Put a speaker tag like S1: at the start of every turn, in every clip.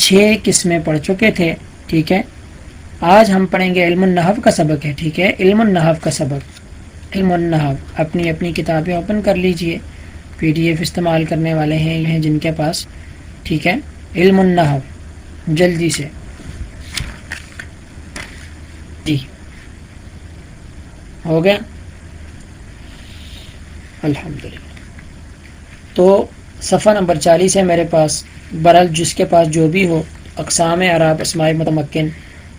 S1: چھ قسمیں پڑھ چکے تھے، ٹھیک ہے؟ آج ہم پڑھیں گے علم النحف کا سبق ہے، ٹھیک ہے؟ علم النحف کا سبق۔ علم النحف اپنی اپنی کتابیں اوپن کر لیجیے۔ پی ڈی ایف استعمال کرنے والے ہیں جن کے پاس، ٹھیک ہے؟ علم النحف جلدی سے۔ جی۔ ہو گیا؟ الحمد تو صفحہ نمبر چالیس ہے میرے پاس۔ برل جس کے پاس جو بھی ہو، اقسام عراب اسماعی متمکن،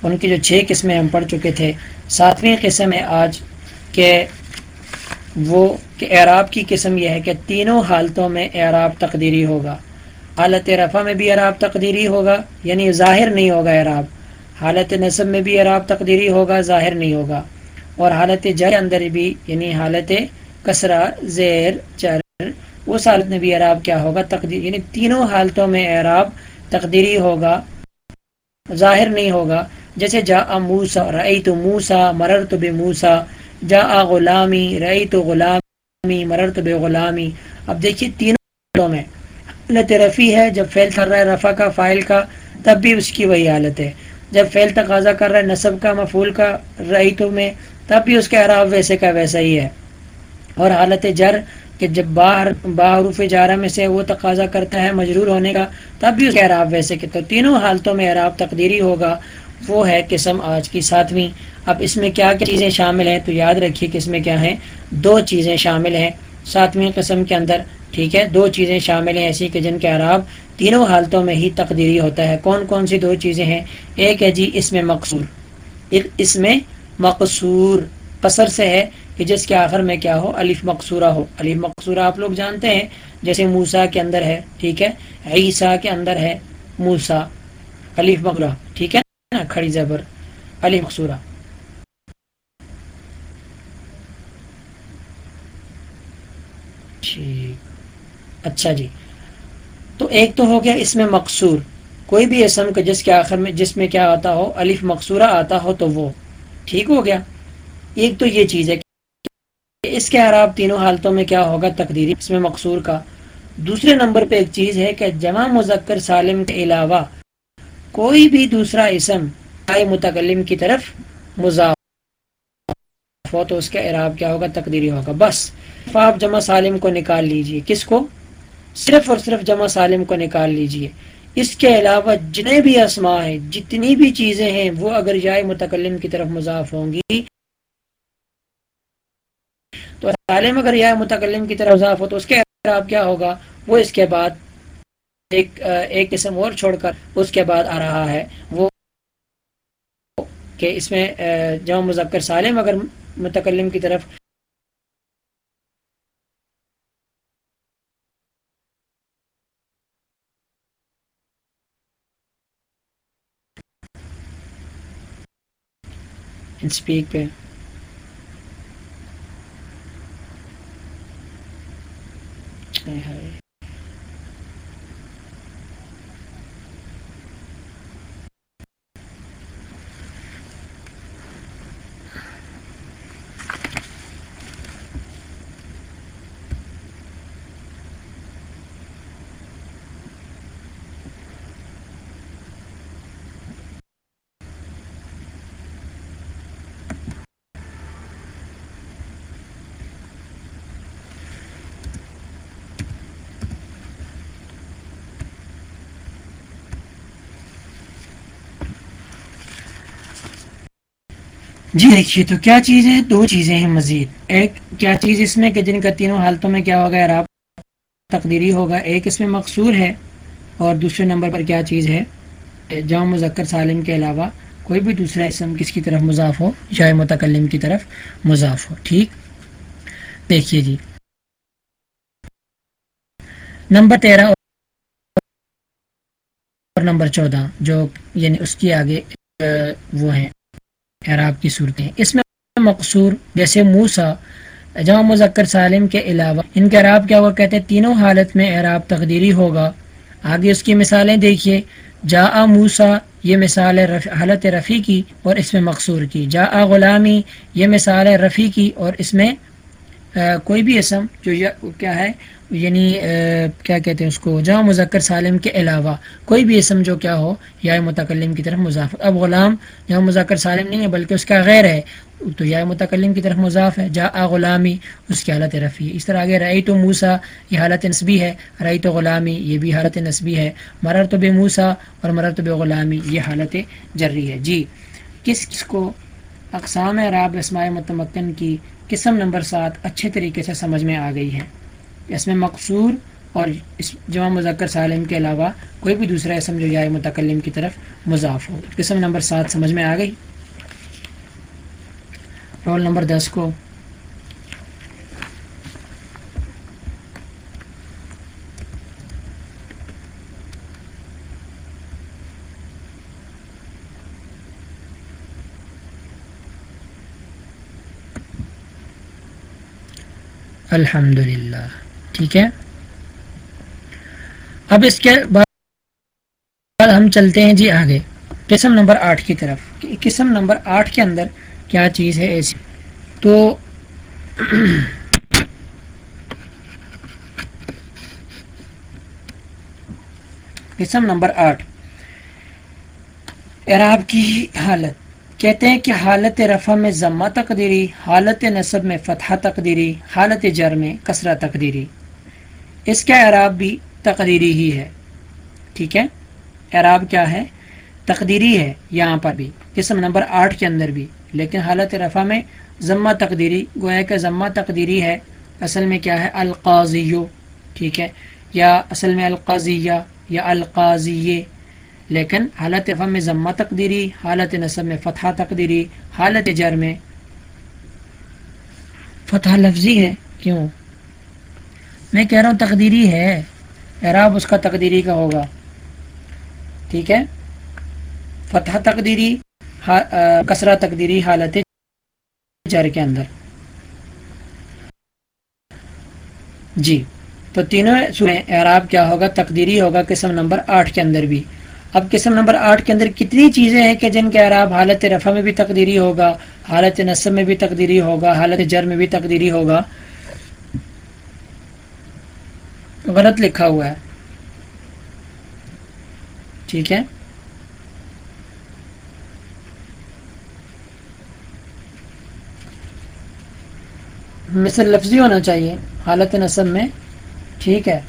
S1: ان کی جو چھ قسمیں ہم پڑھ چکے تھے۔ ساتویں قسم ہے آج کہ وہ کہ اعراب کی قسم یہ ہے کہ تینوں حالتوں میں اعراب تقدیری ہوگا۔ حالت رفع میں بھی اعراب تقدیری ہوگا یعنی ظاہر نہیں ہوگا اعراب۔ حالت نصب میں بھی اعراب تقدیری ہوگا، ظاہر نہیں ہوگا۔ اور حالت جر اندر بھی یعنی حالت کسرا زیر، چر اس حالت میں بھی اعراب کیا ہوگا؟ تقدیر یعنی تینوں حالتوں میں اعراب تقدیری ہوگا، ظاہر نہیں ہوگا۔ جیسے جا موسا رئی تو موسا مرر تو بے موسا جا آ غلامی رئی تو غلامی مرر تو بے غلامی اب دیکھیے تینوں حالتوں میں۔ حالت رفیع ہے، جب فیل کر رہا ہے رفع کا فائل کا، تب بھی اس کی وہی حالت ہے۔ جب فیل تقاضا کر رہا ہے نصب کا مفول کا رئی تو میں، تب بھی اس کے عراب ویسے کا ویسا ہی ہے۔ اور حالت جر کہ جب باہر باحروف جارہ میں سے وہ تقاضا کرتا ہے مجرور ہونے کا، تب بھی اس کے عراب ویسے کہ تو تینوں حالتوں میں عراب تقدیری ہوگا۔ وہ ہے قسم آج کی ساتویں۔ اب اس میں کیا کیا چیزیں شامل ہیں؟ تو یاد رکھیے کہ اس میں کیا ہیں؟ دو چیزیں شامل ہیں۔ ساتویں قسم کے اندر، ٹھیک ہے، دو چیزیں شامل ہیں ایسی کہ جن کے عراب تینوں حالتوں میں ہی تقدیری ہوتا ہے۔ کون کون سی دو چیزیں ہیں؟ ایک ہے جی اس میں مقصور۔ اس میں مقصور۔ قصر سے ہے کہ جس کے آخر میں کیا ہو؟ الف مقصورہ ہو۔ الف مقصورہ آپ لوگ جانتے ہیں، جیسے موسا کے اندر ہے، ٹھیک ہے؟ عیسیٰ کے اندر ہے موسا الف مقرہ ٹھیک ہے نا؟ کھڑی زبر۔ علی مقصورہ۔ ٹھیک۔ اچھا جی۔ تو ایک تو ہو گیا اس میں مقصور۔ کوئی بھی اسم کا جس کے آخر میں، جس میں کیا آتا ہو، الف مقصورہ آتا ہو تو وہ۔ ٹھیک ہو گیا۔ ایک تو یہ چیز ہے اس کے عراب تینوں حالتوں میں کیا ہوگا تقدیری؟ اس میں مقصور کا۔ دوسرے نمبر پہ ایک چیز ہے کہ جمع مذکر سالم کے علاوہ کوئی بھی دوسرا اسم آئے متکلم کی طرف مضاف ہو تو اس کا عراب کیا ہوگا؟ تقدیری ہوگا۔ بس آپ جمع سالم کو نکال لیجیے۔ کس کو؟ صرف اور صرف جمع سالم کو نکال لیجیے۔ اس کے علاوہ جتنے بھی اسما ہیں، جتنی بھی چیزیں ہیں، وہ اگر جائے متکلم کی طرف مضاف ہوں گی تو سالم اگر یا متکلم کی طرف اضاف ہو تو اس کے اعراب کیا ہوگا؟ وہ اس کے بعد ایک ایک قسم اور چھوڑ کر اس کے بعد آ رہا ہے۔ وہ کہ اس میں جمع مذکر سالم اگر متکلم کی طرف اسپیک پہ۔ ہے جی دیکھیے، تو کیا چیز ہے دو چیزیں ہیں مزید۔ ایک، کیا چیز اس میں کہ جن کا تینوں حالتوں میں کیا ہوگا عراب تقدیری ہوگا۔ ایک اس میں مقصور ہے اور دوسرے نمبر پر کیا چیز ہے؟ جامع مذکر سالم کے علاوہ کوئی بھی دوسرا اسم کس کی طرف مضاف ہو یا متکلم کی طرف مضاف ہو۔ ٹھیک؟ دیکھیے جی۔ نمبر تیرہ اور نمبر چودہ، جو یعنی اس کی آگے وہ ہیں۔ اعراب کی صورتیں۔ اس میں مقصور، جیسے موسا جمع مذکر سالم کے علاوہ، ان کے اعراب کیا وہ کہتے ہیں؟ تینوں حالت میں اعراب تقدیری ہوگا۔ آگے اس کی مثالیں دیکھیے۔ جا موسا یہ مثال ہے رف... حالت رفیع کی اور اس میں مقصور کی۔ جا غلامی، یہ مثال ہے رفیع کی اور اس میں، آ... کوئی بھی اسم جو یا... کیا ہے؟ یعنی کیا کہتے ہیں اس کو؟ جہاں مذکر سالم کے علاوہ، کوئی بھی اسم جو کیا ہو، یا متکلم کی طرف مضاف۔ اب غلام جہاں مذکر سالم نہیں ہے، بلکہ اس کا غیر ہے۔ تو یا متکلم کی طرف مضاف ہے، جا غلامی، اس کی حالت رفیع اس طرح آگے رعی تو موسا یہ حالت نصبی ہے۔ رعی تو غلامی، یہ بھی حالت نصبی ہے۔ مرر تو بے موسا اور مرر تو بے غلامی، یہ حالت جری ہے۔ جی کس کس کو اقسام راب اسماء متمکن کی قسم نمبر سات اچھے طریقے سے سمجھ میں آ گئی ہے؟ اس میں مقصور اور اس جمع مذکر سالم کے علاوہ کوئی بھی دوسرا اسم جو یا متکلم کی طرف مضاف ہو۔ قسم نمبر سات سمجھ میں آ گئی؟ رول نمبر دس کو۔ الحمد للہ ٹھیک ہے۔ اب اس کے بعد ہم چلتے ہیں جی آگے۔ قسم نمبر آٹھ کی طرف۔ قسم نمبر آٹھ کے اندر کیا چیز ہے ایسی؟ تو قسم نمبر آٹھ۔ عراب کی حالت۔ کہتے ہیں کہ حالت رفع میں ضمہ تقدیری، حالت نصب میں فتح تقدیری، حالت جر میں کثرہ تقدیری۔ اس کا اعراب بھی تقدیری ہی ہے۔ ٹھیک ہے؟ اعراب کیا ہے؟ تقدیری ہے یہاں پر بھی، قسم نمبر آٹھ کے اندر بھی۔ لیکن حالت رفع میں ضمہ تقدیری، گویا کہ ضمہ تقدیری ہے، اصل میں کیا ہے؟ القاضیو۔ ٹھیک ہے؟ یا اصل میں القاضیہ یا القاضیے۔ لیکن حالت فم میں ضمہ تقدیری، حالت نصب میں فتح تقدیری، حالت جر میں فتح لفظی ہے۔ کیوں؟ میں کہہ رہا ہوں تقدیری ہے، اعراب اس کا تقدیری کا ہوگا۔ ٹھیک ہے؟ فتح تقدیری کسرہ تقدیری حالت جر کے اندر۔ جی تو تینوں اعراب کیا ہوگا؟ تقدیری ہوگا قسم نمبر آٹھ کے اندر بھی۔ اب قسم نمبر آٹھ کے اندر کتنی چیزیں ہیں کہ جن کے عراب حالت رفع میں بھی تقدیری ہوگا، حالت نصب میں بھی تقدیری ہوگا، حالت جر میں بھی تقدیری ہوگا۔ غلط لکھا ہوا ہے۔ ٹھیک ہے۔ مثل لفظی ہونا چاہیے، حالت نصب میں۔ ٹھیک ہے۔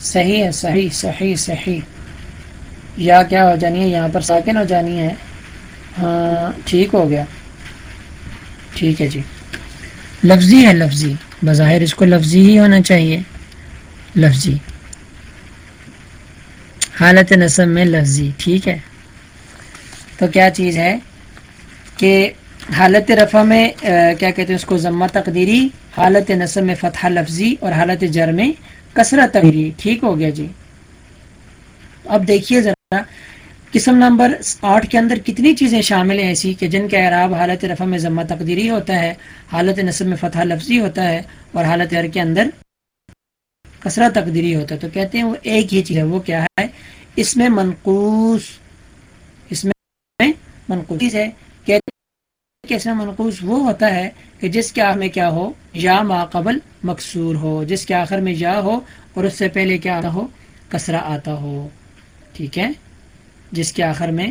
S1: صحیح ہے، صحیح صحیح صحیح۔ یا کیا ہو جانی ہے؟ یہاں پر ساکن ہو جانی ہے۔ ہاں ٹھیک ہو گیا۔ ٹھیک ہے جی۔ لفظی ہے، لفظی۔ بظاہر اس کو لفظی ہی ہونا چاہیے۔ لفظی۔ حالت نصب میں لفظی، ٹھیک ہے؟ تو کیا چیز ہے کہ حالت رفع میں کیا کہتے ہیں اس کو، ضمہ تقدیری، حالت نصب میں فتح لفظی اور حالت جر میں کثرت تقدیری، ٹھیک ہو گیا جی؟ اب دیکھیے ذرا قسم نمبر آٹھ کے اندر کتنی چیزیں شامل ہیں ایسی کہ جن کے اعراب حالت رفع میں ضمہ تقدیری ہوتا ہے، حالت نصب میں فتح لفظی ہوتا ہے اور حالت عر کے اندر کثرہ تقدیری ہوتا ہے۔ تو کہتے ہیں وہ ایک ہی چیز ہے، وہ کیا ہے؟ اس میں منقوص اس میں منقوص ہے۔ کہتے ہیں کہ اس میں منقوص وہ ہوتا ہے کہ جس کے آخر میں کیا ہو؟ یا ماقبل مقصور ہو۔ جس کے آخر میں یا ہو اور اس سے پہلے کیا آتا ہو؟ کثرہ آتا ہو۔ ٹھیک ہے؟ جس کے آخر میں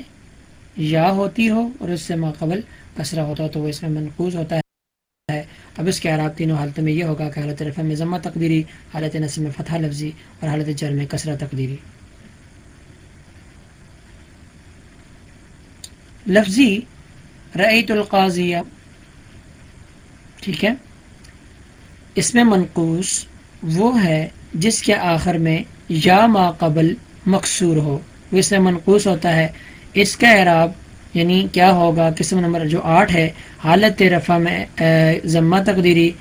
S1: یا ہوتی ہو اور اس سے ماقبل کسرہ ہوتا ہو، تو وہ اس میں منقوض ہوتا ہے۔ اب اس کے عراب تینوں حالت میں یہ ہوگا کہ حالت رفع میں ضمہ تقدیری، حالت نصب میں فتح لفظی اور حالت جر میں کسرہ تقدیری۔ لفظی رعیت القاضیہ ٹھیک ہے؟ اس میں منقوص وہ ہے جس کے آخر میں یا ماقبل مقصور ہو۔ وہ اس سے منقوص ہوتا ہے، اس کا اعراب یعنی کیا ہوگا؟ قسم نمبر جو آٹھ ہے، حالت رفع میں ضمہ تقدیری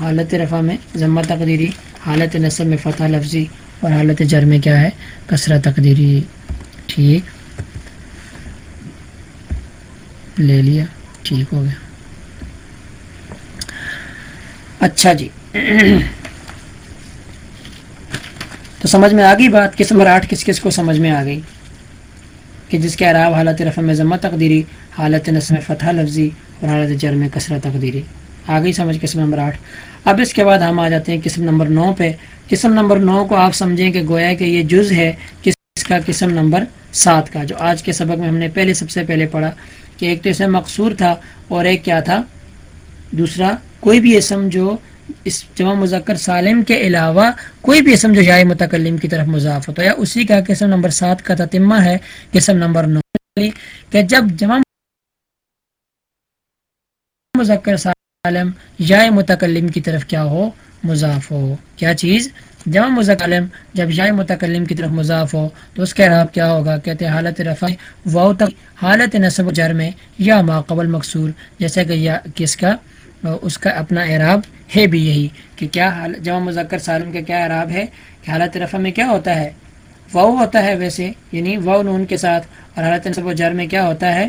S1: حالت رفع میں، ضمہ تقدیری، حالت نصب میں فتح لفظی اور حالت جر میں کیا ہے؟ کثرہ تقدیری۔ ٹھیک۔ لے لیا۔ ٹھیک ہو گیا۔ اچھا جی۔ تو سمجھ میں آ گئی بات؟ کس نمبر آٹھ کس کس کو سمجھ میں آ گئی؟ کہ جس کے عراب حالت رفع میں ضمہ تقدیری، حالت نصب فتح لفظی اور حالت جر میں کثرت تقدیری۔ آگئی سمجھ قسم نمبر آٹھ۔ اب اس کے بعد ہم آ جاتے ہیں قسم نمبر نو پہ۔ قسم نمبر نو کو آپ سمجھیں کہ گویا کہ یہ جز ہے کس کا قسم نمبر سات کا، جو آج کے سبق میں ہم نے پہلے سب سے پہلے پڑھا کہ ایک تو اسم مقصور تھا اور ایک کیا تھا؟ دوسرا، کوئی بھی اسم جو اس جمع مذکر سالم کے علاوہ کوئی بھی اسم جو جائے متکلم کی طرف مضاف ہوتا ہے یا اسی کا قسم نمبر سات کا تتمہ ہے قسم نمبر نو کہ جب جمع مذکر سالم یا متکلم کی طرف کیا ہو، مضاف ہو۔ کیا چیز؟ جمع مذکلم جب یا متکلم کی طرف مضاف ہو، تو اس کا اعراب کیا ہوگا؟ کہتے ہیں حالت رفع و تک، حالت نصب و جر میں یا ماقبل مقصور، جیسے کہ یا کس کا؟ اس کا اپنا اعراب ہے بھی یہی کہ کیا جمع مذکر سالم کا کیا اعراب ہے کہ حالت رفع میں کیا ہوتا ہے؟ و ہوتا ہے ویسے یعنی و نون کے ساتھ، اور حالت نصب و جر میں کیا ہوتا ہے؟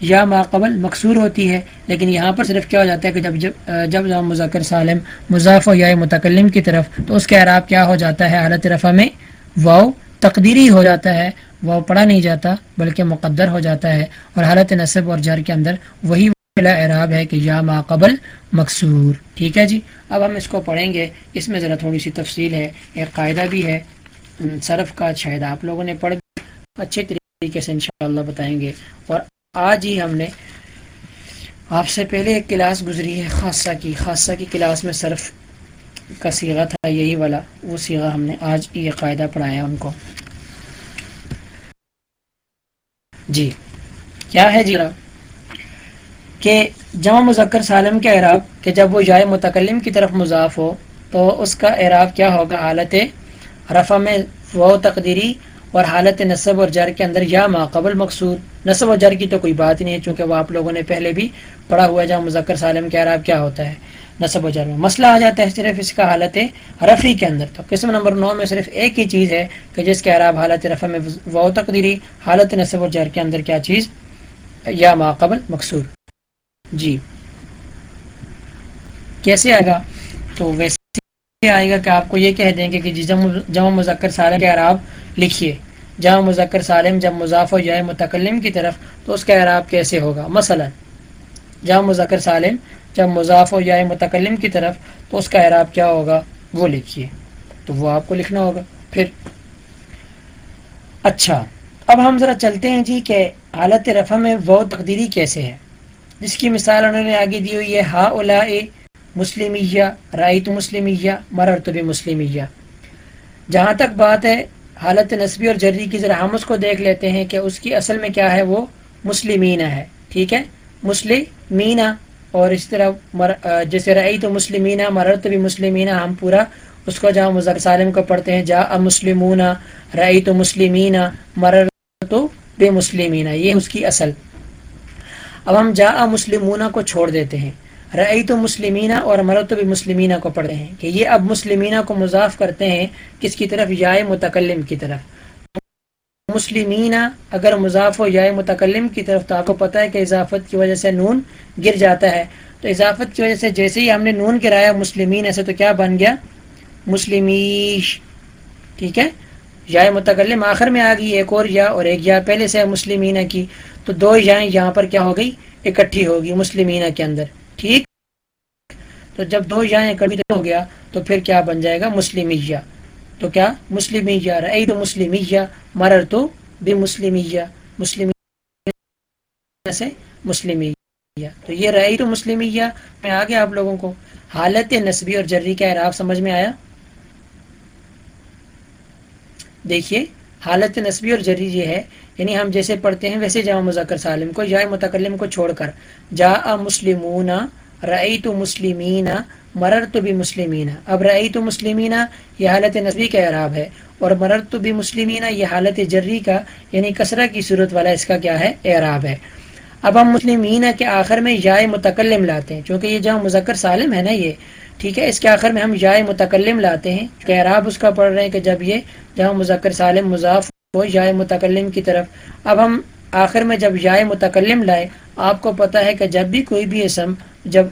S1: یا ماقبل مقصور ہوتی ہے، لیکن یہاں پر صرف کیا ہو جاتا ہے کہ جب جب جب جب مذکر سالم مضاف و یا متکلم کی طرف، تو اس کا اعراب کیا ہو جاتا ہے؟ حالت رفع میں واؤ تقدیری ہو جاتا ہے وہ پڑھا نہیں جاتا، بلکہ مقدر ہو جاتا ہے، اور حالت نصب اور جر کے اندر وہی اعراب ہے کہ یا ماقبل مقصور ٹھیک ہے جی؟ اب ہم اس کو پڑھیں گے۔ اس میں ذرا تھوڑی سی تفصیل ہے۔ ایک قاعدہ بھی ہے۔ صرف کا شاید آپ لوگوں نے پڑھ اچھے طریقے سے انشاءاللہ بتائیں گے۔ اور آج ہی ہم نے آپ سے پہلے ایک کلاس گزری ہے، خاصہ کی۔ خاصہ کی کلاس میں صرف کا سیغہ تھا، یہی والا۔ وہ سیغہ ہم نے آج یہ قاعدہ پڑھایا ان کو۔ جی۔ کیا ہے جی؟ کہ جمع مذکر سالم کے اعراب کہ جب وہ جائے متکلم کی طرف مضاف ہو تو اس کا اعراب کیا ہوگا؟ حالت رفع میں وہ تقدیری اور حالت نصب اور جر کے اندر یا ماقبل مقصود۔ نصب و جر کی تو کوئی بات نہیں ہے، چونکہ وہ آپ لوگوں نے پہلے بھی پڑھا ہوا ہے جہاں مذکر سالم کے عراب کیا ہوتا ہے، نصب و جر میں۔ مسئلہ آ جاتا ہے صرف اس کا حالت رفی کے اندر۔ تو قسم نمبر نو میں صرف ایک ہی چیز ہے کہ جس کے عراب حالت رفع میں و تقدیری، حالت نصب و جر کے اندر کیا چیز؟ یا ماقبل مقصود۔ جی۔ کیسے آئے گا؟ تو ویسے آئے گا کہ آپ کو یہ کہہ دیں گے کہ جی جمع مذکر سالم کے عراب لکھیے۔ جہاں مذکر سالم جب مضاف ہو جائے متکلم کی طرف تو اس کا اعراب کیسے ہوگا؟ مثلا جہاں مذکر سالم جب مضاف ہو جائے متکلم کی طرف تو اس کا اعراب کیا ہوگا؟ وہ لکھیے۔ تو وہ آپ کو لکھنا ہوگا۔ پھر اچھا اب ہم ذرا چلتے ہیں جی کہ حالت رفع میں وہ تقدیری کیسے ہے۔ جس کی مثال انہوں نے آگے دی ہوئی ہے ہا اولا مسلمیہ رائی تو مسلمیہ مرر تو بھی مسلمیہ جہاں تک بات ہے، حالت نصبی اور جری کی، ذرا ہم اس کو دیکھ لیتے ہیں کہ اس کی اصل میں کیا ہے، وہ مسلمینہ ہے۔ ٹھیک ہے؟ مسلمینہ اور اس طرح جیسے رعی تو مسلمینہ مرت بھی مسلمینہ ہم پورا اس کو جہاں مظہر سالم کو پڑھتے ہیں جا مسلمون رعی تو مسلمینہ مرر تو بے مسلمینہ یہ اس کی اصل۔ اب ہم جا مسلمونہ کو چھوڑ دیتے ہیں۔ رعی تو مسلمینہ اور مرتب مسلمینہ کو پڑھتے ہیں کہ یہ اب مسلمینہ کو مضاف کرتے ہیں کس کی طرف یا متکلم کی طرف۔ مسلمینہ اگر مضاف ہو یا متکلم کی طرف، تو آپ کو پتہ ہے کہ اضافت کی وجہ سے نون گر جاتا ہے۔ تو اضافت کی وجہ سے جیسے ہی ہم نے نون گرایا مسلمین ایسے تو کیا بن گیا؟ مسلمیش۔ ٹھیک ہے؟ یا متکلم آخر میں آ گئی، ایک اور یا اور ایک یا، پہلے سے مسلمینہ کی۔ تو دو یا یہاں پر کیا ہو گئی اکٹھی ہوگی، مسلمینہ کے اندر۔ ٹھیک؟ تو جب دو یائیں کبھی ہو گیا، تو پھر کیا بن جائے گا؟ مسلمیہ تو کیا؟ مسلمیہ رئی تو مسلمیہ مرر تو بے مسلمیہ مسلم سے مسلمیہ تو یہ رئی تو مسلمیہ میں آگے آپ لوگوں کو۔ حالت نصبی اور جری کا اعراب سمجھ میں آیا؟ دیکھیے۔ حالت نصبی اور جری یہ ہے یعنی ہم جیسے پڑھتے ہیں ویسے جامع مذکر سالم کو، یا متکلم کو چھوڑ کر۔ جا مسلمون رعی تو مسلمین مرر تو بھی مسلمین اب رعی تو مسلمین، یہ حالت نصبی کا اعراب ہے۔ اور مرر تو بھی مسلمین یہ حالت جری کا یعنی کسرہ کی صورت والا اس کا کیا ہے؟ اعراب ہے۔ اب ہم مسلمین کے آخر میں یا متکلم لاتے ہیں، چونکہ یہ جہاں مذکر سالم ہے نا یہ۔ ٹھیک ہے، اس کے آخر میں ہم یا متکلم لاتے ہیں، کہ اعراب اس کا پڑھ رہے ہیں کہ جب یہ جہاں مذکر سالم مضاف ہو یا متکلم کی طرف۔ اب ہم آخر میں جب یا متکلم لائے آپ کو پتہ ہے کہ جب بھی کوئی بھی اسم، جب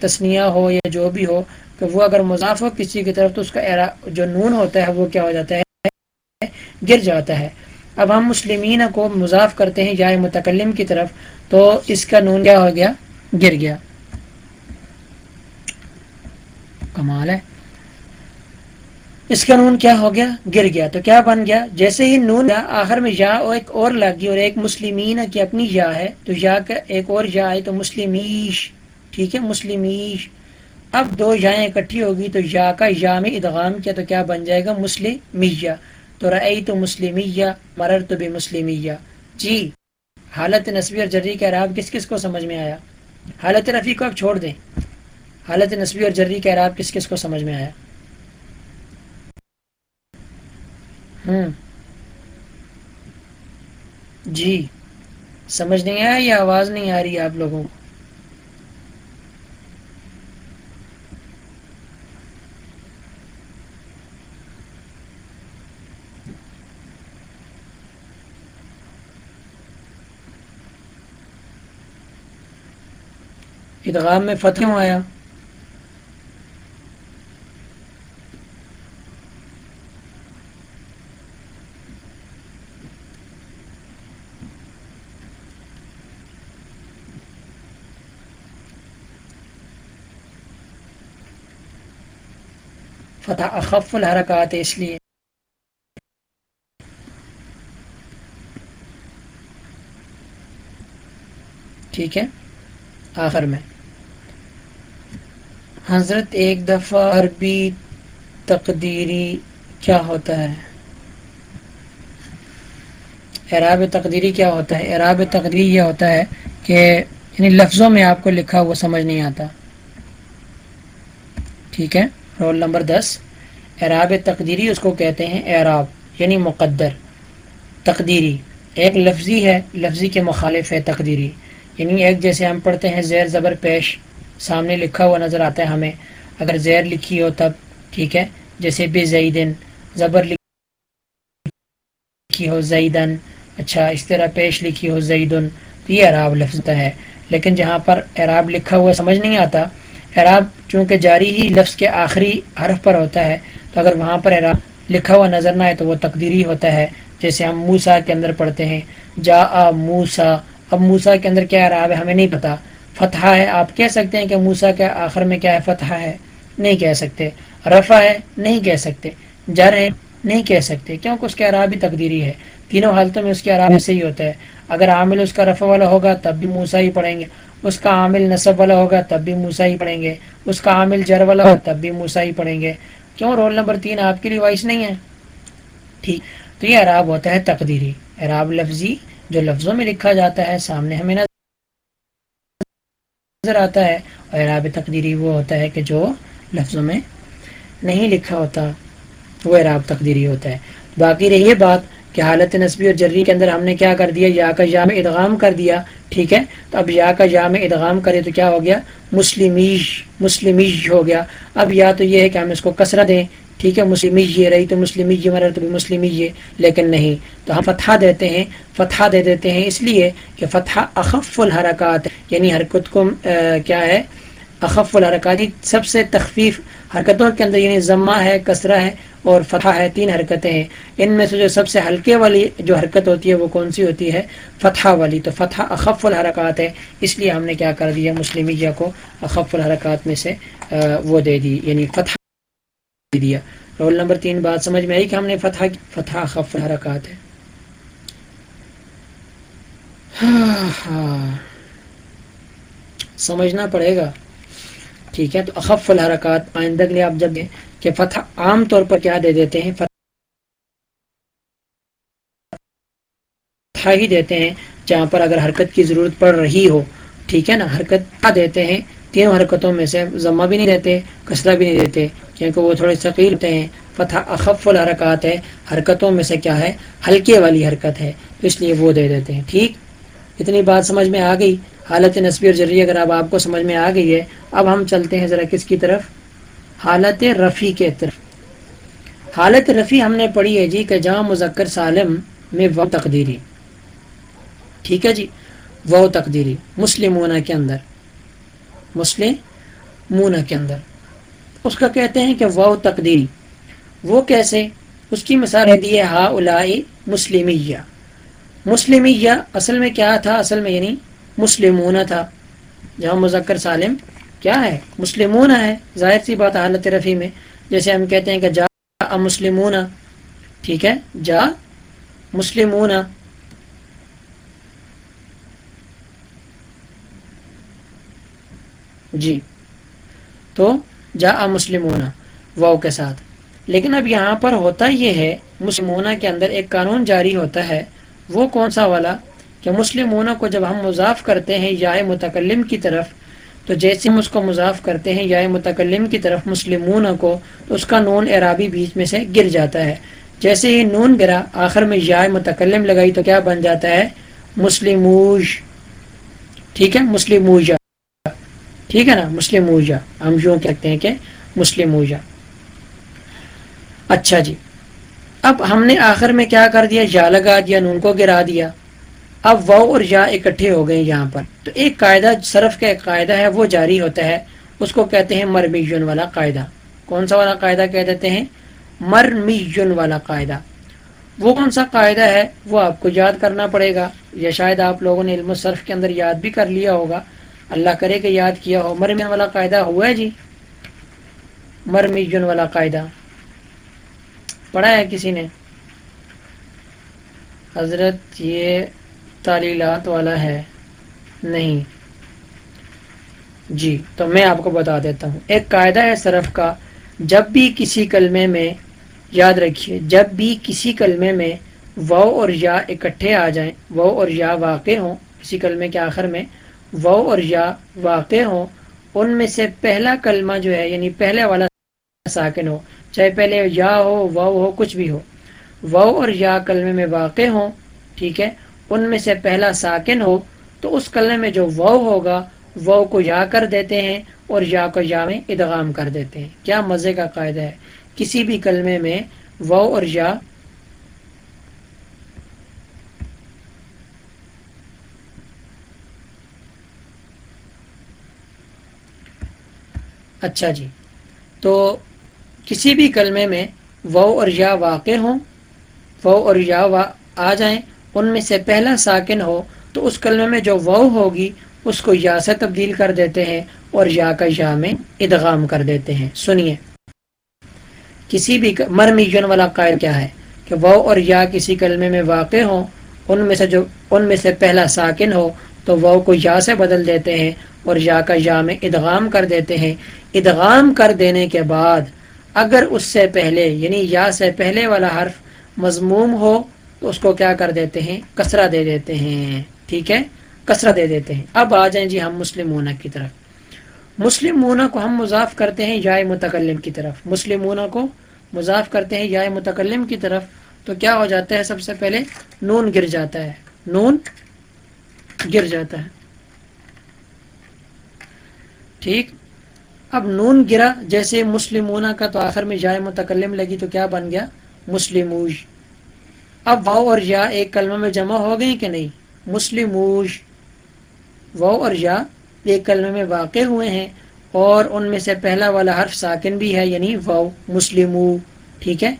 S1: تسنیہ ہو یا جو بھی ہو، کہ وہ اگر مضاف ہو کسی کی طرف، تو اس کا جو نون ہوتا ہے، وہ کیا ہو جاتا ہے؟ گر جاتا ہے۔ اب ہم مسلمین کو مضاف کرتے ہیں یا متکلم کی طرف، تو اس کا نون کیا ہو گیا؟ گر گیا۔ کمال ہے۔ اس کا نون کیا ہو گیا؟ گر گیا۔ تو کیا بن گیا؟ جیسے ہی نون آخر میں یا اور ایک اور لگ گئی اور ایک مسلمین کی اپنی یا ہے، تو یا کا ایک اور یا آئی تو مسلمیش۔ ٹھیک ہے، مسلمیش۔ اب دو یائیں اکٹھی ہوگی تو یا کا یا میں ادغام کیا تو کیا بن جائے گا؟ مسلمیہ۔ تو رئی تو مسلمیہ، مرر تو بھی مسلمیہ۔ جی حالت نصبی اور جری کا عراب کس کس کو سمجھ میں آیا؟ حالت رفیع کو آپ چھوڑ دیں۔ حالت نصبی اور جری کا عراب کس کس کو سمجھ میں آیا؟ ہوں جی۔ سمجھ نہیں آیا یا آواز نہیں آ رہی آپ لوگوں کو؟ ادغام میں فتح آیا؟ فتح اخف الحرکات ہے اس لیے۔ ٹھیک ہے، آخر میں۔ حضرت ایک دفعہ عربی تقدیری کیا ہوتا ہے؟ اعراب تقدیری کیا ہوتا ہے؟ اعراب تقدیری یہ ہوتا ہے کہ یعنی لفظوں میں آپ کو لکھا وہ سمجھ نہیں آتا۔ ٹھیک ہے، رول نمبر دس۔ اعراب تقدیری اس کو کہتے ہیں اعراب یعنی مقدر، تقدیری۔ ایک لفظی ہے، لفظی کے مخالف ہے تقدیری۔ یعنی ایک جیسے ہم پڑھتے ہیں زیر زبر پیش، سامنے لکھا ہوا نظر آتا ہے ہمیں۔ اگر زیر لکھی ہو تب، ٹھیک ہے؟ جیسے بے زیدن، زبر لکھی ہو زیدن اچھا اس طرح پیش لکھی ہو زیدن۔ تو یہ عراب لفظ ہے۔ لیکن جہاں پر عراب لکھا ہوا سمجھ نہیں آتا عراب چونکہ جاری ہی لفظ کے آخری حرف پر ہوتا ہے، تو اگر وہاں پر عراب لکھا ہوا نظر نہ آئے تو وہ تقدیری ہوتا ہے، جیسے ہم موسا کے اندر پڑھتے ہیں۔ جا آ موسا اب موسا کے اندر کیا عراب ہے ہمیں نہیں پتا۔ فتح ہے، آپ کہہ سکتے ہیں کہ موسا کے آخر میں کیا ہے؟ فتح ہے۔ نہیں کہہ سکتے۔ رفع ہے، نہیں کہہ سکتے۔ جر ہے، نہیں کہہ سکتے۔ کیونکہ اس کے عراب ہی تقدیری ہے۔ تینوں حالتوں میں اس کے عراب ایسے ہی ہوتا ہے اگر عامل اس کا رفع والا ہوگا تب بھی موسا ہی پڑھیں گے۔ اس کا عامل نصب والا ہوگا تب بھی موسا ہی پڑھیں گے۔ اس کا عامل جر والا ہوگا تب بھی موسا ہی پڑھیں گے۔ کیوں؟ رول نمبر تین آپ کی ریوائس نہیں ہے۔ ٹھیک۔ تو یہ عراب ہوتا ہے تقدیری۔ عراب لفظی جو لفظوں میں لکھا جاتا ہے، سامنے ہمیں نظر آتا ہے۔ اور اعراب تقدیری وہ ہوتا ہے کہ جو لفظوں میں نہیں لکھا ہوتا، وہ اعراب تقدیری ہوتا ہے۔ باقی رہی بات کہ حالت نصبی اور جری کے اندر ہم نے کیا کر دیا؟ یا کا یا میں ادغام کر دیا، ٹھیک ہے؟ تو اب یا کا یا میں ادغام کرے تو کیا ہو گیا؟ مسلمیش مسلمیش ہو گیا۔ اب یا تو یہ ہے کہ ہم اس کو کسرہ دیں، ٹھیک ہے؟ مسلم یہ رہی تو مسلم یہ مرر تو بھی مسلم یہ، لیکن نہیں۔ تو ہم فتح دیتے ہیں فتح دے دیتے ہیں اس لیے کہ فتح اخف الحرکات یعنی حرکت کو کیا ہے؟ اخف الحرکات، سب سے تخفیف حرکتوں کے اندر یعنی ضمہ ہے، کسرہ ہے اور فتح ہے، تین حرکتیں ہیں۔ ان میں سے جو سب سے ہلکے والی جو حرکت ہوتی ہے وہ کون سی ہوتی ہے؟ فتح والی۔ تو فتح اخف الحرکات ہے۔ اس لیے ہم نے کیا کر دیا مسلمیہ کو اخف الحرکات میں سے وہ دے دی یعنی فتح دیا۔ رول نمبر تین، بات سمجھ میں آئی کہ ہم نے فتح فتح خف حرکات ہے۔ ہاں ہاں۔ سمجھنا پڑے گا۔ ٹھیک ہے، تو اخف الحرکات آئندہ کے لیے آپ جب دیں کہ فتح عام طور پر کیا دے دیتے ہیں؟ فتح ہی دیتے ہیں جہاں پر اگر حرکت کی ضرورت پڑ رہی ہو، ٹھیک ہے نا؟ حرکت دیتے ہیں، تینوں حرکتوں میں سے ضمہ بھی نہیں دیتے کسرہ بھی نہیں دیتے، کیونکہ وہ تھوڑے ثقیل ہوتے ہیں۔ فتح اخف الحرکات ہے، حرکتوں میں سے کیا ہے؟ ہلکے والی حرکت ہے، تو اس لیے وہ دے دیتے ہیں۔ ٹھیک؟ اتنی بات سمجھ میں آ گئی؟ حالت نصبی اور ذریعے اگر اب آپ کو سمجھ میں آ گئی ہے، اب ہم چلتے ہیں ذرا کس کی طرف؟ حالت رفیع کے طرف۔ حالت رفیع ہم نے پڑھی ہے جی کہ جہاں مذکر سالم میں وہ تقدیری۔ ٹھیک ہے جی وہ تقدیری مسلمونہ کے اندر۔ مسلم مونہ کے اندر۔ اس کا کہتے ہیں کہ وہ تقدیری۔ وہ کیسے؟ اس کی مثال دی ہے ہا الائی مسلمیہ۔ مسلمیہ اصل میں کیا تھا؟ اصل میں یعنی مسلمون تھا۔ جہاں مذکر سالم کیا ہے؟ مسلمون ہے۔ ظاہر سی بات حالت رفیع میں۔ جیسے ہم کہتے ہیں کہ جا مسلمون۔ ٹھیک ہے؟ جا مسلمون۔ جی۔ تو جا مسلمون واؤ کے ساتھ۔ لیکن اب یہاں پر ہوتا یہ ہے مسلمونہ کے اندر ایک قانون جاری ہوتا ہے۔ وہ کون سا والا؟ کہ مسلمونہ کو جب ہم مضاف کرتے ہیں یا متکلم کی طرف، تو جیسے ہم اس کو مضاف کرتے ہیں یا متکلم کی طرف مسلمونہ کو، تو اس کا نون عرابی بیچ میں سے گر جاتا ہے۔ جیسے ہی نون گرا، آخر میں یا متکلم لگائی، تو کیا بن جاتا ہے؟ مسلموج۔ ٹھیک ہے؟ مسلموجا۔ ٹھیک ہے نا؟ مسلم اوجا ہم یوں کہتے ہیں کہ مسلم اوجا اچھا جی۔ اب ہم نے آخر میں کیا کر دیا؟ یا لگا دیا، نون کو گرا دیا۔ اب و اور یا اکٹھے ہو گئے یہاں پر۔ تو ایک قاعدہ صرف کا ایک قاعدہ ہے، وہ جاری ہوتا ہے۔ اس کو کہتے ہیں مرمیجن والا قاعدہ۔ کون سا والا قاعدہ کہہ دیتے ہیں؟ مرمیجن والا قاعدہ۔ وہ کون سا قاعدہ ہے؟ وہ آپ کو یاد کرنا پڑے گا۔ یا شاید آپ لوگوں نے علم و صرف کے اندر یاد بھی کر لیا ہوگا۔ اللہ کرے کہ یاد کیا ہو۔ مرمین والا قاعدہ ہوا ہے جی؟ مرمیجن والا قاعدہ۔ پڑھا ہے کسی نے؟ حضرت یہ تعلیلات والا ہے۔ نہیں۔ جی تو میں آپ کو بتا دیتا ہوں۔ ایک قاعدہ ہے صرف کا۔ جب بھی کسی کلمے میں، یاد رکھیے، جب بھی کسی کلمے میں و اور یا اکٹھے آ جائیں و اور یا واقع ہوں، کسی کلمے کے آخر میں و اور یا واقع ہوں، ان میں سے پہلا کلمہ جو ہے یعنی پہلے والا ساکن ہو، چاہے پہلے یا ہو و ہو، کچھ بھی ہو و اور یا کلمے میں واقع ہوں، ٹھیک ہے ان میں سے پہلا ساکن ہو، تو اس کلمے میں جو و ہوگا و کو یا کر دیتے ہیں اور یا کو یا میں ادغام کر دیتے ہیں۔ کیا مزے کا قاعدہ ہے۔ کسی بھی کلمے میں و اور یا اچھا جی۔ تو کسی بھی کلمے میں و اور یا واقع ہوں و اور یا آ جائیں ان میں سے پہلا ساکن ہو تو اس کلمے میں جو و ہوگی، اس کو یا سے تبدیل کر دیتے ہیں اور یا کا یا میں ادغام کر دیتے ہیں۔ سنیے۔ کسی بھی مرمیجن والا قائل کیا ہے کہ وہ اور یا کسی کلمے میں واقع ہوں، ان میں سے جو، ان میں سے پہلا ساکن ہو تو وہ کو یا سے بدل دیتے ہیں اور یا کا یا میں ادغام کر دیتے ہیں۔ ادغام کر دینے کے بعد اگر اس سے پہلے یعنی یا سے پہلے والا حرف مضموم ہو تو اس کو کیا کر دیتے ہیں؟ کسرا دے دیتے ہیں۔ ٹھیک ہے؟ کسرا دے دیتے ہیں۔ اب آ جائیں جی ہم مسلم مونا کی طرف۔ مسلم مونا کو ہم مضاف کرتے ہیں یا متکلم کی طرف۔ مسلم مونا کو مضاف کرتے ہیں یا متکلم کی طرف۔ تو کیا ہو جاتا ہے؟ سب سے پہلے نون گر جاتا ہے۔ نون گر جاتا ہے۔ ٹھیک؟ اب نون گرا، جیسے مسلمونہ کا تو آخر میں یا متکلم لگی تو کیا بن گیا؟ مسلموج۔ اب واؤ اور یا ایک کلمہ میں جمع ہو گئے کہ نہیں؟ مسلموج واؤ اور یا ایک کلمہ میں واقع ہوئے ہیں اور ان میں سے پہلا والا حرف ساکن بھی ہے یعنی واؤ مسلمو. ٹھیک ہے؟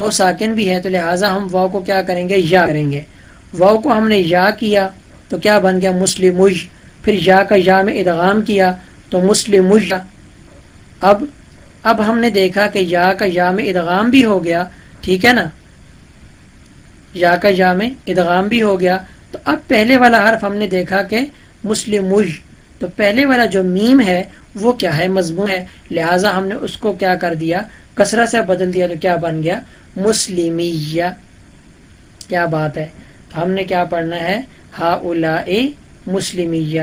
S1: وہ ساکن بھی ہے تو لہٰذا ہم واؤ کو کیا کریں گے؟ یا کریں گے۔ واؤ کو ہم نے یا کیا تو کیا بن گیا؟ مسلم پھر یا کا یا میں ادغام کیا تو مسلم اب اب ہم نے دیکھا کہ یا کا یا میں ادغام بھی ہو گیا، ٹھیک ہے نا؟ یا کا یا میں ادغام بھی ہو گیا۔ تو اب پہلے والا حرف ہم نے دیکھا کہ مسلم تو پہلے والا جو میم ہے، وہ کیا ہے؟ مضمون ہے۔ لہٰذا ہم نے اس کو کیا کر دیا؟ کسرا سے بدل دیا تو کیا بن گیا؟ مسلمیہ۔ کیا بات ہے؟ تو ہم نے کیا پڑھنا ہے؟ ہا الا مسلمیہ۔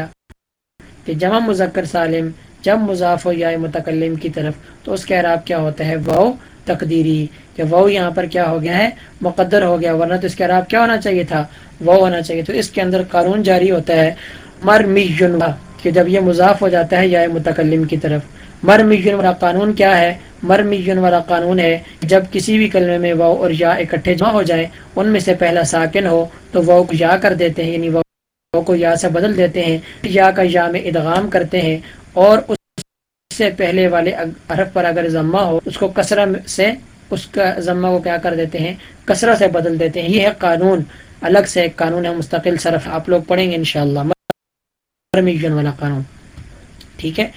S1: کہ جمع مذکر سالم جب مضاف ہو یا متکلم کی طرف۔ تو اس کے عراب کیا ہوتا ہے وہ تقدیری۔ کہ وہ یہاں پر کیا ہو گیا ہے؟ مقدر ہو گیا، ورنہ تو اس کے عراب کیا ہونا چاہیے تھا؟ وہ ہونا چاہیے تو اس کے اندر قانون جاری ہوتا ہے۔ مر میجنوا کہ جب یہ مضاف ہو جاتا ہے یا متکلم کی طرف۔ مر میجن والا قانون کیا ہے؟ مر میجن والا قانون ہے جب کسی بھی کلمے میں وہ اور یا اکٹھے جمع ہو جائیں ان میں سے پہلا ساکن ہو، تو وہ یا کر دیتے ہیں یعنی وہ کو یا سے بدل دیتے ہیں، یا کا یا میں ادغام کرتے ہیں، اور اس سے پہلے والے حرف پر اگر ضمہ ہو، اس کو کسرہ سے اس کا ضمہ کو کیا کر دیتے ہیں؟ کسرہ سے بدل دیتے ہیں۔ یہ ہے قانون۔ الگ سے ایک قانون ہے، مستقل صرف۔ آپ لوگ پڑھیں گے انشاءاللہ۔ والا قانون۔ ٹھیک ہے؟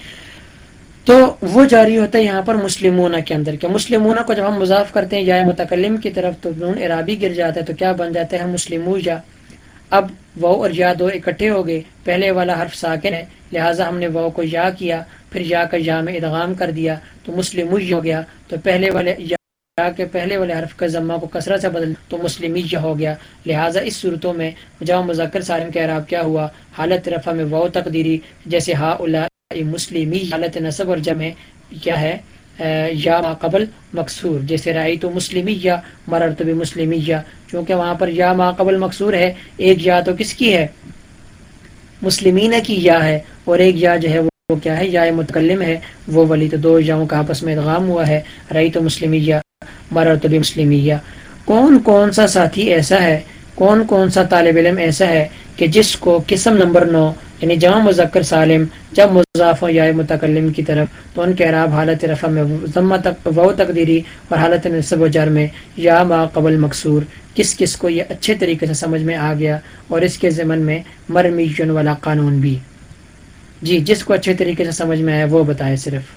S1: تو وہ جاری ہوتا ہے یہاں پر مسلمون کے اندر۔ کیا مسلمون کو جب ہم مضاف کرتے ہیں یا متکلم کی طرف تو نون عرابی گر جاتا ہے تو کیا بن جاتے ہیں مسلم یا۔ اب وہ اور یا دو اکٹھے ہو گئے۔ پہلے والا حرف ساکن ہے۔ لہٰذا ہم نے وہ کو یا کیا، پھر یا کا یا میں ادغام کر دیا۔ تو مسلم ہو گیا۔ تو پہلے والے یا کے پہلے والے حرف کا ضمہ کو کثرت سے بدل تو مسلم ہو گیا۔ لہٰذا اس صورتوں میں جب مذکر سالم کے عراب کیا ہوا؟ حالت رفع میں وہ تقدیری جیسے ہا مسلمی حالت نصب اور جمع کیا ہے یا ما قبل مقصور، جیسے رائی تو مسلمی یا مرر تو بھی مسلمی یا چونکہ وہاں پر یا ما قبل مقصور ہے، ایک یا تو کس کی ہے؟ مسلمین کی یا ہے، اور ایک یا جو ہے وہ کیا ہے؟ یا متکلم ہے، وہ ولی تو دو یاؤں کا آپس میں ادغام ہوا ہے۔ رائی تو مسلمی یا مرر کون کون سا ساتھی ایسا ہے، کون کون سا طالب علم ایسا ہے کہ جس کو قسم نمبر نو یعنی جہاں مذکر سالم جب مضاف یا متکلم کی طرف، تو ان کے عراب حالت رفع میں، ضمہ تک و تقدیری اور حالت نصب و جر میں، یا ما قبل مقصور، کس کس کو یہ اچھے طریقے سے سمجھ میں آ گیا اور اس کے ضمن میں مرمیشن والا قانون بھی۔ جی جس کو اچھے طریقے سے سمجھ میں آیا، وہ بتائے صرف۔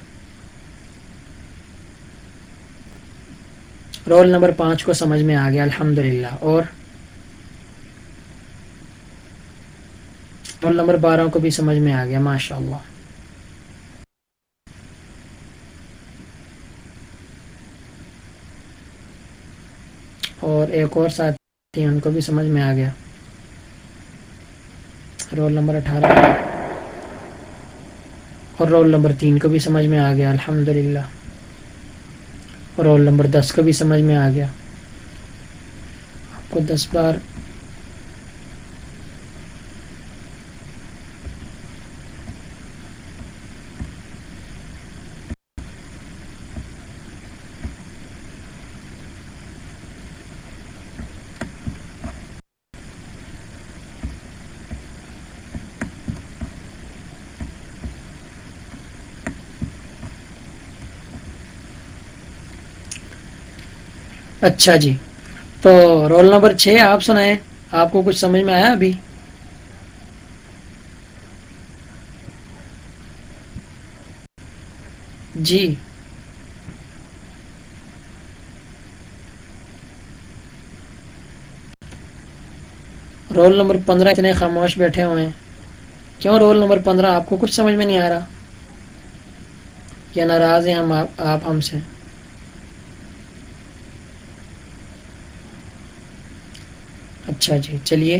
S1: رول نمبر پانچ کو سمجھ میں آ گیا الحمد اور رول نمبر بارہ کو بھی سمجھ میں آ گیا ماشاء اللہ اور ایک اور ساتھی ان کو بھی سمجھ میں آ گیا۔ رول نمبر اٹھارہ۔ اور رول نمبر تین کو بھی سمجھ میں آ گیا الحمد للہ رول نمبر دس کا بھی سمجھ میں آ گیا۔ آپ کو دس بار اچھا جی۔ تو رول نمبر چھ آپ سنائیں، آپ کو کچھ سمجھ میں آیا ابھی؟ جی۔ رول نمبر پندرہ اتنے خاموش بیٹھے ہوئے ہیں۔ کیوں رول نمبر پندرہ؟ آپ کو کچھ سمجھ میں نہیں آ رہا۔ یا ناراض ہیں ہم، آپ ہم سے۔ اچھا جی چلیے۔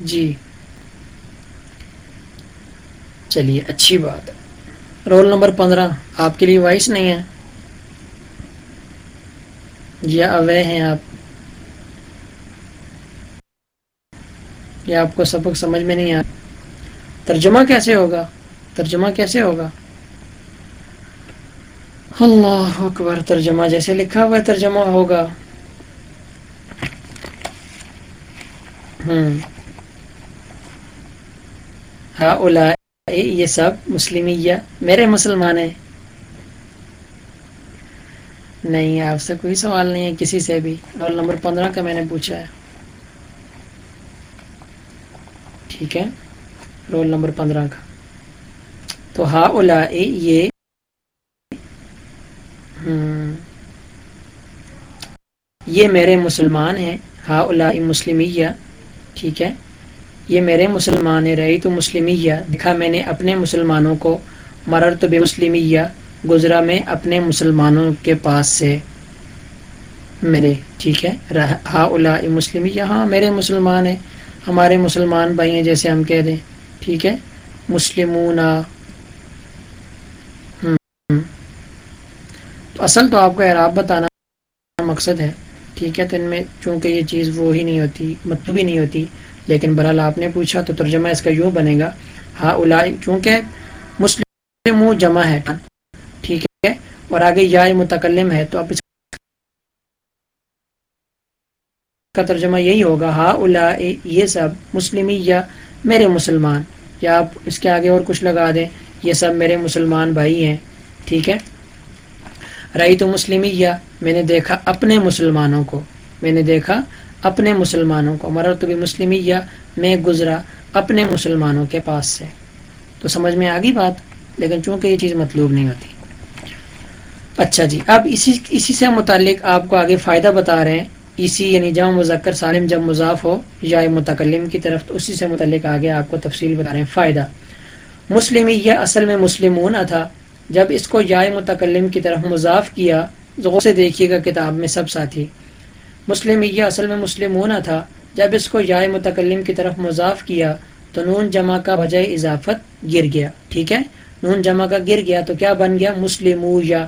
S1: جی۔ چلیے اچھی بات ہے۔ رول نمبر پندرہ۔ آپ کے لیے وائس نہیں ہے۔ جی ہاں، یا اوے ہیں آپ۔ یا آپ کو سبق سمجھ میں نہیں آ ترجمہ کیسے ہوگا؟ ترجمہ کیسے ہوگا؟ اللہ اکبر، ترجمہ جیسے لکھا ہوا ترجمہ ہوگا۔ ہوں ہاں اولا یہ سب مسلمیہ میرے مسلمان ہیں؟ نہیں، آپ سے کوئی سوال نہیں ہے، کسی سے بھی۔ رول نمبر پندرہ کا میں نے پوچھا ہے۔ ٹھیک ہے، رول نمبر پندرہ کا۔ تو ہا اولا یہ یہ میرے مسلمان ہیں۔ ہا اولا مسلمیہ ٹھیک ہے۔ یہ میرے مسلمان رہی تو مسلمیہ، دکھا میں نے اپنے مسلمانوں کو مرر تو بے مسلمیہ گزرا میں اپنے مسلمانوں کے پاس سے۔ میرے، ٹھیک ہے؟ ہا الا مسلمیہ ہاں میرے مسلمان ہیں، ہمارے مسلمان بھائی ہیں جیسے ہم کہہ دیں۔ ٹھیک ہے؟ مسلمون۔ تو اصل تو آپ کو اعراب بتانا مقصد ہے، ٹھیک ہے؟ تو ان میں چونکہ یہ چیز وہ ہی نہیں ہوتی مطلب ہی نہیں ہوتی۔ لیکن برحال آپ نے پوچھا تو ترجمہ اس کا یوں بنے گا ہاں الا چونکہ مسلم جمع ہے۔ ٹھیک ہے، اور آگے یا متکلم ہے، تو آپ اس کا ترجمہ یہی ہوگا ہا الا یہ سب مسلمی یا میرے مسلمان۔ یا آپ اس کے آگے اور کچھ لگا دیں، یہ سب میرے مسلمان بھائی ہیں۔ ٹھیک ہے۔ رئی تو مسلم یا، میں نے دیکھا اپنے مسلمانوں کو، میں نے دیکھا اپنے مسلمانوں کو مرر تو بھی مسلم یا میں گزرا اپنے مسلمانوں کے پاس سے۔ تو سمجھ میں آ بات؟ لیکن چونکہ یہ چیز مطلوب نہیں ہوتی۔ اچھا جی اب اسی اسی سے متعلق آپ کو آگے فائدہ بتا رہے ہیں۔ اسی یعنی جب مذکر سالم جب مضاف ہو یا متکلم کی طرف، تو اسی سے متعلق آگے آپ کو تفصیل بتا رہے ہیں۔ فائدہ۔ مسلم یہ اصل میں مسلمون تھا۔ جب اس کو یا متکلم کی طرف مضاف کیا غور سے دیکھیے گا کتاب میں سب ساتھی۔ مسلم یہ اصل میں مسلمون تھا۔ جب اس کو یا متکلم کی طرف مضاف کیا تو نون جمع کا بجائے اضافت گر گیا۔ ٹھیک ہے؟ نون جمع کا گر گیا تو کیا بن گیا؟ مسلم یا۔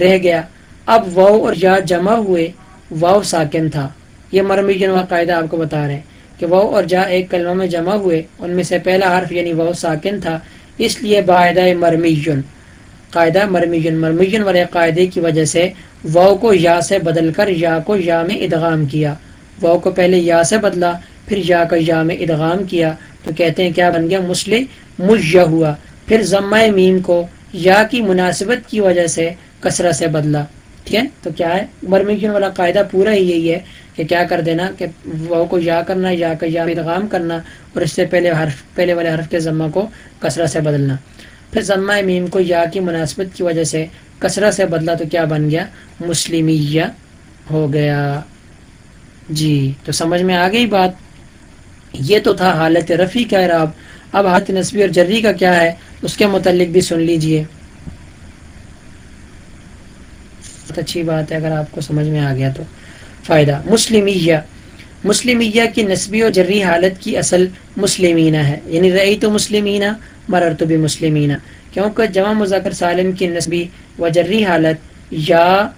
S1: رہ گیا۔ اب وہ اور یا جمع ہوئے۔ واؤ ساکن تھا۔ یہ مرمی جنوا قاعدہ آپ کو بتا رہے ہیں کہ واؤ اور جا ایک کلمہ میں جمع ہوئے۔ ان میں سے پہلا حرف یعنی واؤ ساکن تھا۔ اس لیے باعدہ مرمی قاعدہ مرمی جن۔ مرمی والے قاعدے کی وجہ سے واؤ کو یا سے بدل کر یا کو یا میں ادغام کیا۔ واؤ کو پہلے یا سے بدلا، پھر یا کا یا میں ادغام کیا۔ تو کہتے ہیں کیا بن گیا؟ مسلم مجھ ہوا۔ پھر ضمہ میم کو یا کی مناسبت کی وجہ سے کثرت سے بدلا۔ ٹھیک ہے؟ تو کیا ہے؟ برمیشن والا قاعدہ پورا ہی یہی ہے کہ کیا کر دینا؟ کہ وہ کو یا کرنا، یا کا یا ادغام کرنا اور اس سے پہلے حرف، پہلے والے حرف کے ضمہ کو کثرت سے بدلنا۔ پھر ضمہ میم کو یا کی مناسبت کی وجہ سے کثرت سے بدلا تو کیا بن گیا؟ مسلمیہ ہو گیا۔ جی تو سمجھ میں آ گئی بات؟ یہ تو تھا حالت رفیع کا عراب اب حالت نصبی اور جری کا کیا ہے؟ اس کے متعلق بھی سن لیجیے۔ بہت اچھی بات ہے، اگر آپ کو سمجھ میں آ گیا تو۔ فائدہ، مسلمیہ۔ مسلمیہ کی نسبی و جری حالت کی اصل مسلمینہ ہے۔ یعنی رئی تو مسلمینہ مرر تو بھی مسلمینہ کیونکہ جمع مذاکر سالم کی نسبی و حالت یا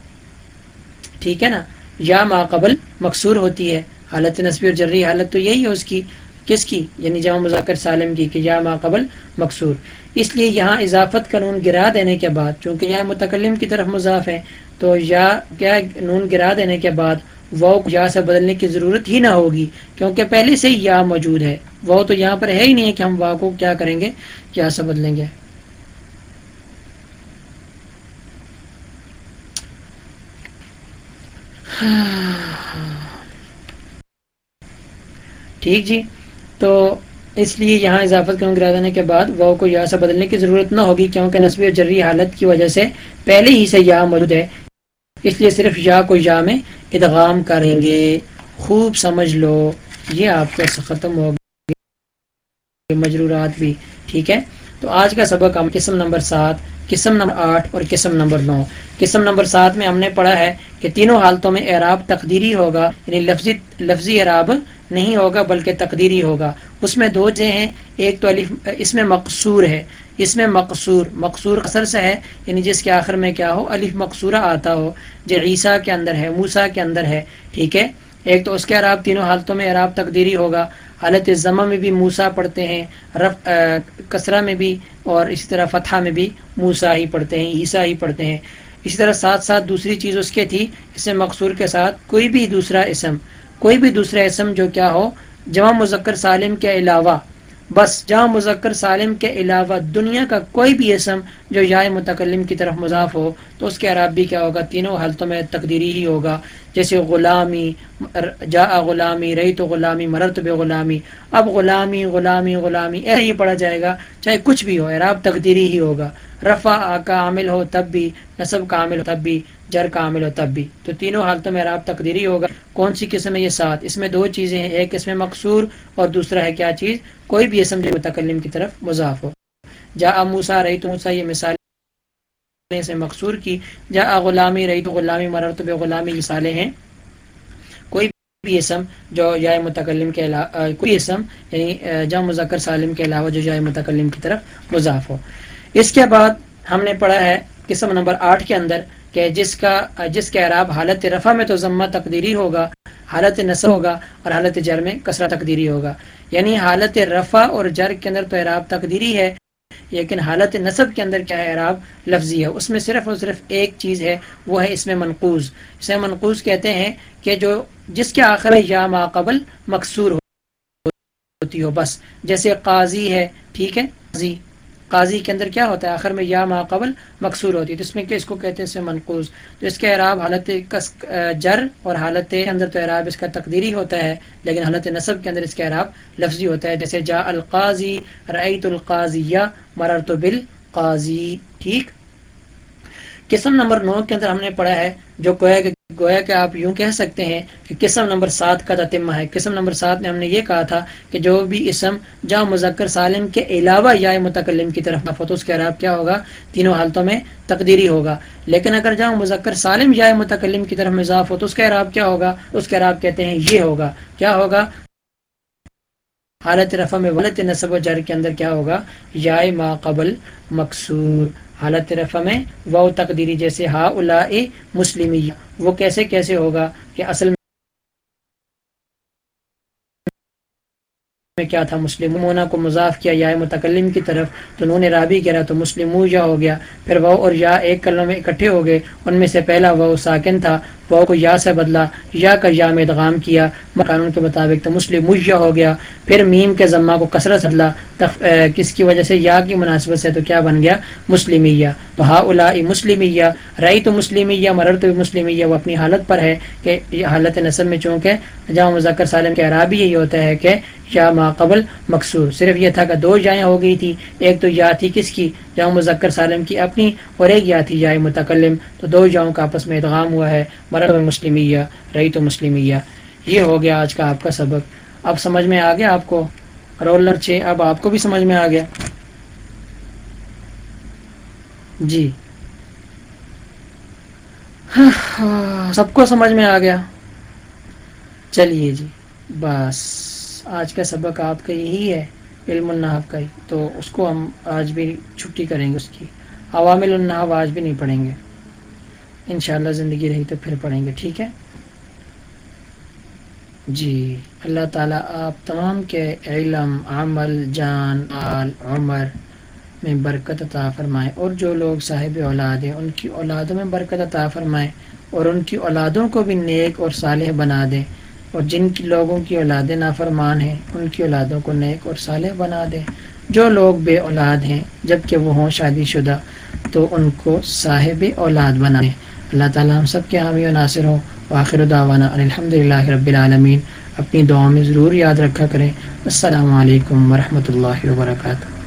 S1: ٹھیک ہے نا، یا ماقبل مقصور ہوتی ہے۔ حالت نسبی اور جری حالت تو یہی ہے اس کی، کس کی؟ یعنی جمع مذاکر سالم کی کہ یا ماقبل مقصور۔ اس لیے یہاں اضافت کا نون گرا دینے کے بعد، چونکہ یہاں متکلم کی طرف مضاف ہے، تو یا کیا نون گرا دینے کے بعد وہ یا سے بدلنے کی ضرورت ہی نہ ہوگی، کیونکہ پہلے سے ہی یا موجود ہے۔ وہ تو یہاں پر ہے ہی نہیں ہے کہ ہم وا کو کیا کریں گے یا سے بدلیں گے۔ ٹھیک جی تو اس لیے یہاں اضافت کا گرا دینے کے بعد وہ کو یا سے بدلنے کی ضرورت نہ ہوگی، کیونکہ نصبی اور جری حالت کی وجہ سے پہلے ہی سے یا موجود ہے۔ اس لیے صرف یا کو یا میں ادغام کریں گے۔ خوب سمجھ لو، یہ آپ کا ختم ہو گیا۔ مجرورات بھی، ٹھیک ہے؟ تو آج کا سبق ہم قسم نمبر سات، قسم نمبر آٹھ اور قسم نمبر نو۔ قسم نمبر سات میں ہم نے پڑھا ہے کہ تینوں حالتوں میں اعراب تقدیری ہوگا یعنی لفظی لفظی اعراب نہیں ہوگا بلکہ تقدیری ہوگا۔ اس میں دو جے ہیں، ایک تو اس میں مقصور ہے۔ اس میں مقصور مقصور اثر سے ہے یعنی جس کے آخر میں کیا ہو؟ الف مقصورہ آتا ہو۔ جو عیسیٰ کے اندر ہے موسا کے اندر ہے، ٹھیک ہے؟ ایک تو اس کے عراب تینوں حالتوں میں عراب تقدیری ہوگا۔ حالت ضمہ میں بھی موسا پڑھتے ہیں، رف کسرہ میں بھی، اور اسی طرح فتح میں بھی موسا ہی پڑھتے ہیں، عیسیٰ ہی پڑھتے ہیں۔ اسی طرح ساتھ ساتھ دوسری چیز اس کے تھی، اس میں مقصور کے ساتھ کوئی بھی دوسرا اسم، کوئی بھی دوسرا اسم جو کیا ہو، جمع مذکر سالم کے علاوہ بس جہاں مذکر سالم کے علاوہ دنیا کا کوئی بھی اسم جو یا متکلم کی طرف مضاف ہو، تو اس کے عراب بھی کیا ہوگا؟ تینوں حالتوں میں تقدیری ہی ہوگا۔ جیسے غلامی جا غلامی رہی تو غلامی مرت بے غلامی۔ اب غلامی غلامی غلامی ایسے ہی پڑھا جائے گا، چاہے کچھ بھی ہو عراب تقدیری ہی ہوگا۔ رفع کا عامل ہو تب بھی، نصب کا عامل ہو تب بھی، جر کا عامل ہو تب بھی۔ تو تینوں حالتوں میں عراب تقدیری ہوگا۔ کون سی قسم ہے یہ سات اس میں دو چیزیں ہیں۔ ایک اس میں مقصور اور دوسرا ہے کیا چیز؟ کوئی بھی اسم جو متکلم کی طرف مضاف ہو۔ جا موسا رہی تو موسا یہ مثال سے مقصور کی۔ جا غلامی رہی تو غلامی مرر بے غلامی، مثالیں ہیں۔ کوئی بھی اسم جو یا متکلم کے علاوہ کوئی اسم یعنی جا مذکر سالم کے علاوہ جو جائے متکلم کی طرف مضاف ہو۔ اس کے بعد ہم نے پڑھا ہے قسم نمبر آٹھ کے اندر کہ جس کا، جس کے عراب حالت رفع میں تو ضمہ تقدیری ہوگا، حالت نصر ہوگا اور حالت جر میں کثرہ تقدیری ہوگا۔ یعنی حالت رفع اور جر کے اندر تو عراب تقدیری ہے، لیکن حالت نصب کے اندر کیا ہے؟ اعراب لفظی ہے۔ اس میں صرف اور صرف ایک چیز ہے، وہ ہے اس میں منقوز اسے منقوز کہتے ہیں کہ جو، جس کے آخر یا ماقبل مقصور ہوتی ہو، بس۔ جیسے قاضی ہے، ٹھیک ہے؟ قاضی۔ قاضی کے اندر کیا ہوتا ہے؟ آخر میں یا ماقبل مقصور ہوتی ہے، تو اس میں کہ اس کو کہتے ہیں؟ منقوز تو اس کے اعراب حالت جر اور حالت اندر تو اعراب اس کا تقدیری ہوتا ہے، لیکن حالت نصب کے اندر اس کا اعراب لفظی ہوتا ہے. جیسے جا القاضی رعیت القاضی یا مرر تو ٹھیک؟ قسم نمبر نو کے اندر ہم نے پڑھا ہے، جو گویا کہ گویا کہ آپ یوں کہہ سکتے ہیں کہ قسم نمبر سات کا تتمہ ہے، قسم نمبر سات میں ہم نے یہ کہا تھا کہ جو بھی اسم جا مذکر سالم کے علاوہ یا متکلم کی طرف نفت اس کے عراب کیا ہوگا؟ تینوں حالتوں میں تقدیری ہوگا۔ لیکن اگر جا مذکر سالم یا متکلم کی طرف مضاف ہو تو اس کا عراب کیا ہوگا؟ اس کے عراب کہتے ہیں یہ ہوگا۔ کیا ہوگا؟ حالت رفع میں ولت نصب و جر کے اندر کیا ہوگا؟ یا ما قبل مقصور۔ حالت رفع میں واو تقدیری جیسے ہا الا مسلم وہ کیسے کیسے ہوگا کہ اصل میں کیا تھا مسلم مونا کو مضاف کیا یا متکلم کی طرف۔ تو انہوں نے رابی رہا تو مسلم یا ہو گیا۔ پھر واؤ اور یا ایک کلم میں اکٹھے ہو گئے۔ ان میں سے پہلا واؤ ساکن تھا۔ وہ کو یا سے بدلا یا کا یا میں ادغام کیا۔ قانون کے مطابق تو مسلم مجھا ہو گیا۔ پھر میم کے ذمہ کو کثرت بدلا۔ کس کی وجہ سے؟ یا کی مناسبت سے تو کیا بن گیا؟ مسلمیہ۔ تو ہا الا مسلمیہ رئی تو مسلمیہ مرر تو مسلمیہ وہ اپنی حالت پر ہے کہ حالت نصب میں چونکہ جہاں مذکر سالم کے عرابی یہی ہوتا ہے کہ یا ما قبل مقصور صرف یہ تھا کہ دو جائیں ہو گئی تھی۔ ایک تو یا تھی کس کی؟ جاؤں مذکر سالم کی اپنی اور ایک یا تھی یا متکلم؟ تو دو جاؤں کا آپس میں ادغام ہوا ہے مرد مسلمیہ رہی تو مسلمیہ۔ یہ ہو گیا آج کا آپ کا سبق۔ اب سمجھ میں آ گیا آپ کو؟ رولر چھ، اب آپ کو بھی سمجھ میں آ گیا۔ جی۔ ہاں، سب کو سمجھ میں آ گیا۔ چلیے جی بس۔ آج کا سبق آپ کا یہی ہے۔ علم النحف کا ہی۔ تو اس کو ہم آج بھی چھٹی کریں گے اس کی۔ عوامل النحف آج بھی نہیں پڑھیں گے۔ انشاءاللہ زندگی رہی تو پھر پڑھیں گے، ٹھیک ہے؟ جی اللہ تعالیٰ آپ تمام کے علم، عمل، جان آل عمر میں برکت عطا فرمائے۔ اور جو لوگ صاحب اولاد ہیں، ان کی اولادوں میں برکت عطا فرمائے۔ اور ان کی اولادوں کو بھی نیک اور صالح بنا دیں اور جن کی لوگوں کی اولادیں نافرمان ہیں، ان کی اولادوں کو نیک اور صالح بنا دیں جو لوگ بے اولاد ہیں جبکہ وہ ہوں شادی شدہ، تو ان کو صاحب اولاد بنا دیں اللہ تعالیٰ ہم سب کے حامی و ناصر ہوں۔ آخر دعوانا الحمد للہ رب العالمین۔ اپنی دعاؤں میں ضرور یاد رکھا کریں۔ السلام علیکم ورحمۃ اللہ وبرکاتہ۔